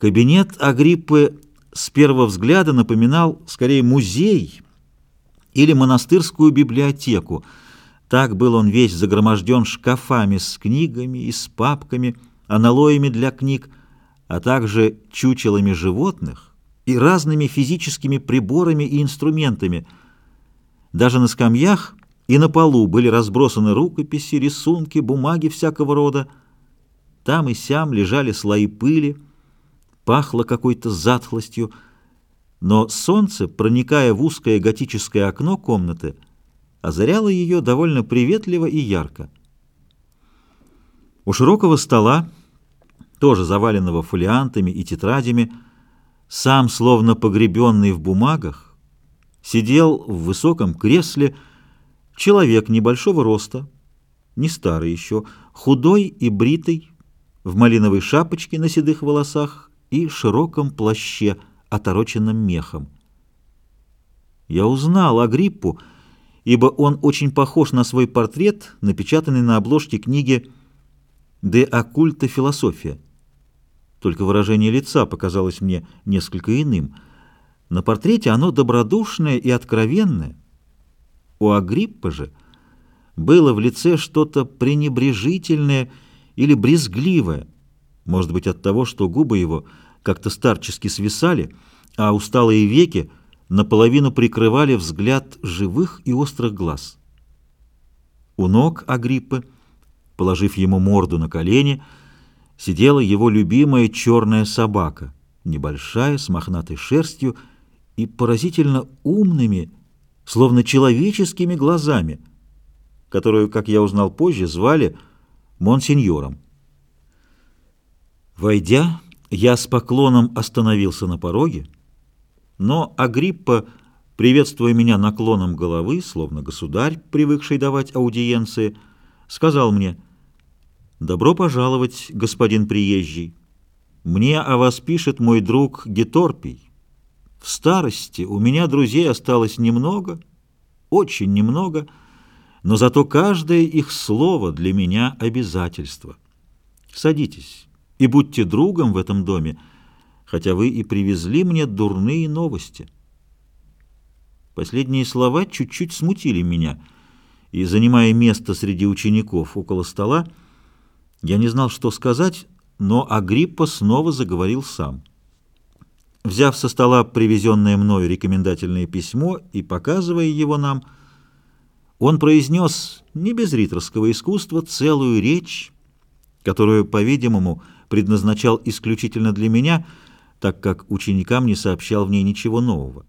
Кабинет Агриппы с первого взгляда напоминал скорее музей или монастырскую библиотеку. Так был он весь загроможден шкафами с книгами и с папками, аналоями для книг, а также чучелами животных и разными физическими приборами и инструментами. Даже на скамьях и на полу были разбросаны рукописи, рисунки, бумаги всякого рода. Там и сям лежали слои пыли, пахло какой-то затхлостью, но солнце, проникая в узкое готическое окно комнаты, озаряло ее довольно приветливо и ярко. У широкого стола, тоже заваленного фолиантами и тетрадями, сам, словно погребенный в бумагах, сидел в высоком кресле человек небольшого роста, не старый еще, худой и бритый, в малиновой шапочке на седых волосах и широком плаще, отороченном мехом. Я узнал Агриппу, ибо он очень похож на свой портрет, напечатанный на обложке книги «De occulta философия». Только выражение лица показалось мне несколько иным. На портрете оно добродушное и откровенное. У Агриппа же было в лице что-то пренебрежительное или брезгливое, может быть, от того, что губы его как-то старчески свисали, а усталые веки наполовину прикрывали взгляд живых и острых глаз. У ног Агриппы, положив ему морду на колени, сидела его любимая черная собака, небольшая, с мохнатой шерстью и поразительно умными, словно человеческими глазами, которую, как я узнал позже, звали Монсеньором. Войдя, я с поклоном остановился на пороге, но Агриппа, приветствуя меня наклоном головы, словно государь, привыкший давать аудиенции, сказал мне, «Добро пожаловать, господин приезжий. Мне о вас пишет мой друг Геторпий. В старости у меня друзей осталось немного, очень немного, но зато каждое их слово для меня обязательство. Садитесь» и будьте другом в этом доме, хотя вы и привезли мне дурные новости. Последние слова чуть-чуть смутили меня, и, занимая место среди учеников около стола, я не знал, что сказать, но Агриппа снова заговорил сам. Взяв со стола привезенное мною рекомендательное письмо и показывая его нам, он произнес, не без риторского искусства, целую речь, которую, по-видимому, предназначал исключительно для меня, так как ученикам не сообщал в ней ничего нового.